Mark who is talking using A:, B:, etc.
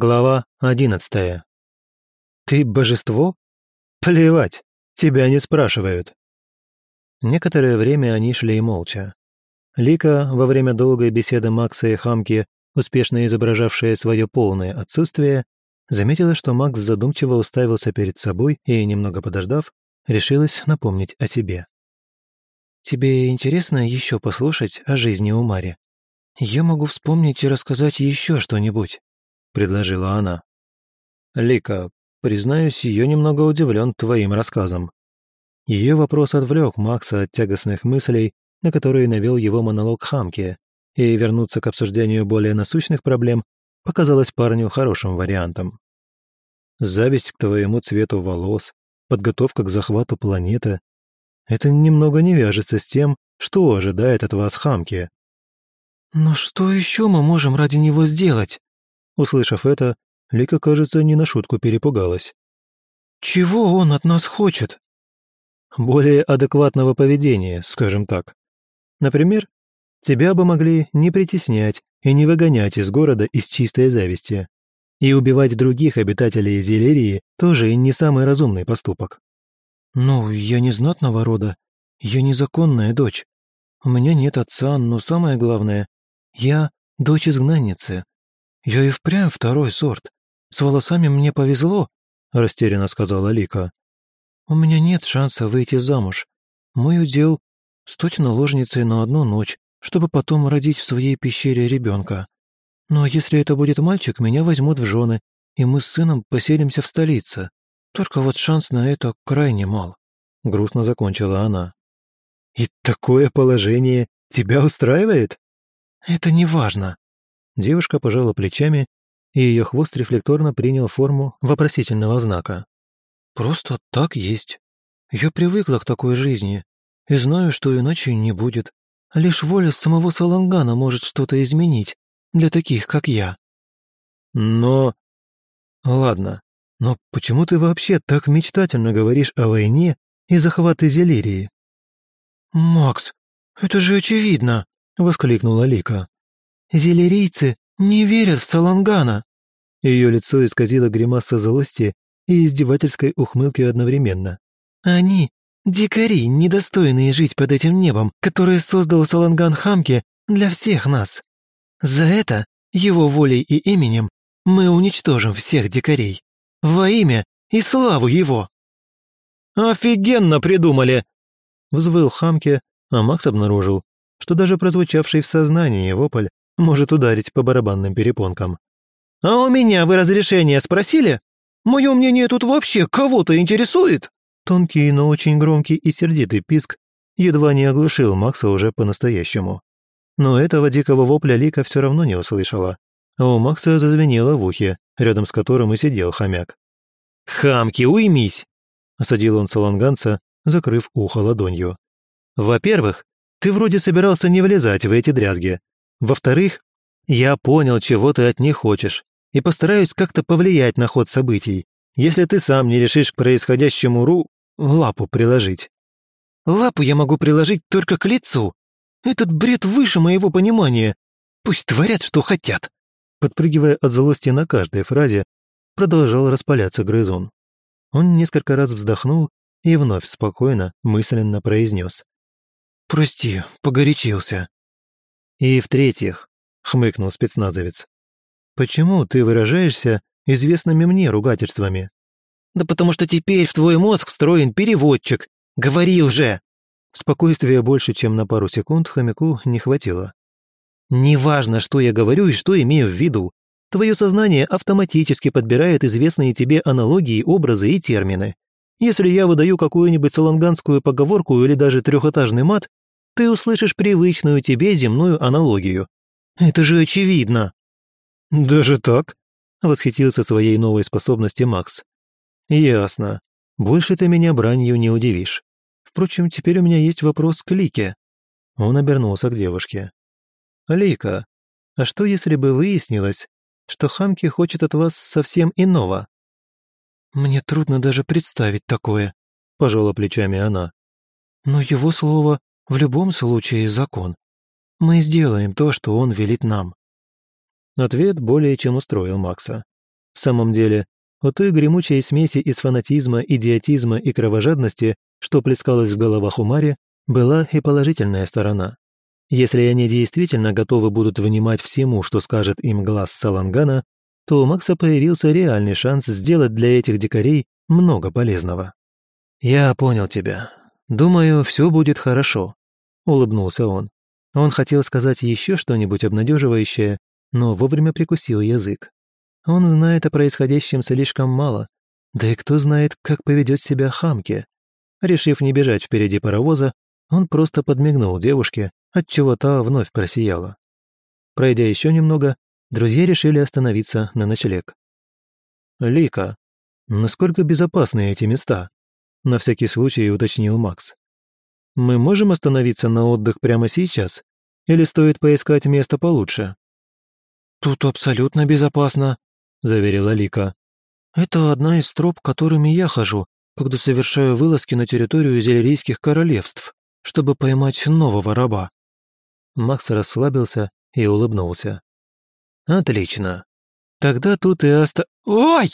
A: Глава одиннадцатая. «Ты божество? Плевать, тебя не спрашивают». Некоторое время они шли молча. Лика, во время долгой беседы Макса и Хамки, успешно изображавшая свое полное отсутствие, заметила, что Макс задумчиво уставился перед собой и, немного подождав, решилась напомнить о себе. «Тебе интересно еще послушать о жизни у Мари? Я могу вспомнить и рассказать еще что-нибудь», — предложила она. «Лика, признаюсь, я немного удивлен твоим рассказом». Ее вопрос отвлек Макса от тягостных мыслей, на которые навел его монолог Хамки, и вернуться к обсуждению более насущных проблем показалось парню хорошим вариантом. Зависть к твоему цвету волос, подготовка к захвату планеты — это немного не вяжется с тем, что ожидает от вас Хамки. «Но что еще мы можем ради него сделать?» Услышав это, Лика, кажется, не на шутку перепугалась. «Чего он от нас хочет?» «Более адекватного поведения, скажем так. Например, тебя бы могли не притеснять и не выгонять из города из чистой зависти. И убивать других обитателей Зелерии тоже не самый разумный поступок». «Ну, я не знатного рода, я незаконная дочь. У меня нет отца, но самое главное, я дочь изгнанницы, «Я и впрямь второй сорт. С волосами мне повезло», — растерянно сказала Лика. «У меня нет шанса выйти замуж. Мой удел — стать наложницей на одну ночь, чтобы потом родить в своей пещере ребенка. Но если это будет мальчик, меня возьмут в жены, и мы с сыном поселимся в столице. Только вот шанс на это крайне мал», — грустно закончила она. «И такое положение тебя устраивает?» «Это не важно», Девушка пожала плечами, и ее хвост рефлекторно принял форму вопросительного знака. «Просто так есть. Я привыкла к такой жизни и знаю, что иначе не будет. Лишь воля самого Салангана может что-то изменить для таких, как я». «Но...» «Ладно, но почему ты вообще так мечтательно говоришь о войне и захвате Зелирии?» «Макс, это же очевидно!» — воскликнула Лика. Зелерийцы не верят в Салангана!» Ее лицо исказило гримаса злости и издевательской ухмылки одновременно. «Они — дикари, недостойные жить под этим небом, которое создал Саланган Хамки для всех нас. За это, его волей и именем, мы уничтожим всех дикарей. Во имя и славу его!» «Офигенно придумали!» Взвыл Хамке, а Макс обнаружил, что даже прозвучавший в сознании вопль может ударить по барабанным перепонкам. «А у меня вы разрешение спросили? Мое мнение тут вообще кого-то интересует?» Тонкий, но очень громкий и сердитый писк едва не оглушил Макса уже по-настоящему. Но этого дикого вопля Лика все равно не услышала. А у Макса зазвенело в ухе, рядом с которым и сидел хомяк. «Хамки, уймись!» — осадил он саланганца, закрыв ухо ладонью. «Во-первых, ты вроде собирался не влезать в эти дрязги, во-вторых, я понял, чего ты от них хочешь, и постараюсь как-то повлиять на ход событий, если ты сам не решишь к происходящему ру лапу приложить. Лапу я могу приложить только к лицу. Этот бред выше моего понимания. Пусть творят, что хотят. Подпрыгивая от злости на каждой фразе, продолжал распаляться грызун. Он несколько раз вздохнул и вновь спокойно, мысленно произнес. «Прости, погорячился. «И в-третьих», — хмыкнул спецназовец, «почему ты выражаешься известными мне ругательствами?» «Да потому что теперь в твой мозг встроен переводчик. Говорил же!» Спокойствия больше, чем на пару секунд, хомяку не хватило. «Неважно, что я говорю и что имею в виду. Твое сознание автоматически подбирает известные тебе аналогии, образы и термины. Если я выдаю какую-нибудь саланганскую поговорку или даже трехэтажный мат, ты услышишь привычную тебе земную аналогию. Это же очевидно!» «Даже так?» — восхитился своей новой способности Макс. «Ясно. Больше ты меня бранью не удивишь. Впрочем, теперь у меня есть вопрос к Лике». Он обернулся к девушке. «Лика, а что если бы выяснилось, что Хамки хочет от вас совсем иного?» «Мне трудно даже представить такое», — пожала плечами она. «Но его слово в любом случае закон. Мы сделаем то, что он велит нам». Ответ более чем устроил Макса. В самом деле, у той гремучей смеси из фанатизма, идиотизма и кровожадности, что плескалось в головах у Мари, была и положительная сторона. Если они действительно готовы будут внимать всему, что скажет им глаз Салангана, то у Макса появился реальный шанс сделать для этих дикарей много полезного. «Я понял тебя. Думаю, все будет хорошо», — улыбнулся он. Он хотел сказать еще что-нибудь обнадеживающее, но вовремя прикусил язык. Он знает о происходящем слишком мало, да и кто знает, как поведет себя Хамке. Решив не бежать впереди паровоза, он просто подмигнул девушке, отчего та вновь просияла. Пройдя еще немного, друзья решили остановиться на ночлег. «Лика, насколько безопасны эти места?» — на всякий случай уточнил Макс. «Мы можем остановиться на отдых прямо сейчас? Или стоит поискать место получше?»
B: «Тут абсолютно безопасно», — заверила Лика. «Это одна из троп, которыми я хожу, когда совершаю вылазки на территорию Зелерийских королевств, чтобы поймать нового раба».
A: Макс расслабился и улыбнулся. «Отлично. Тогда тут и оста...»
B: «Ой!»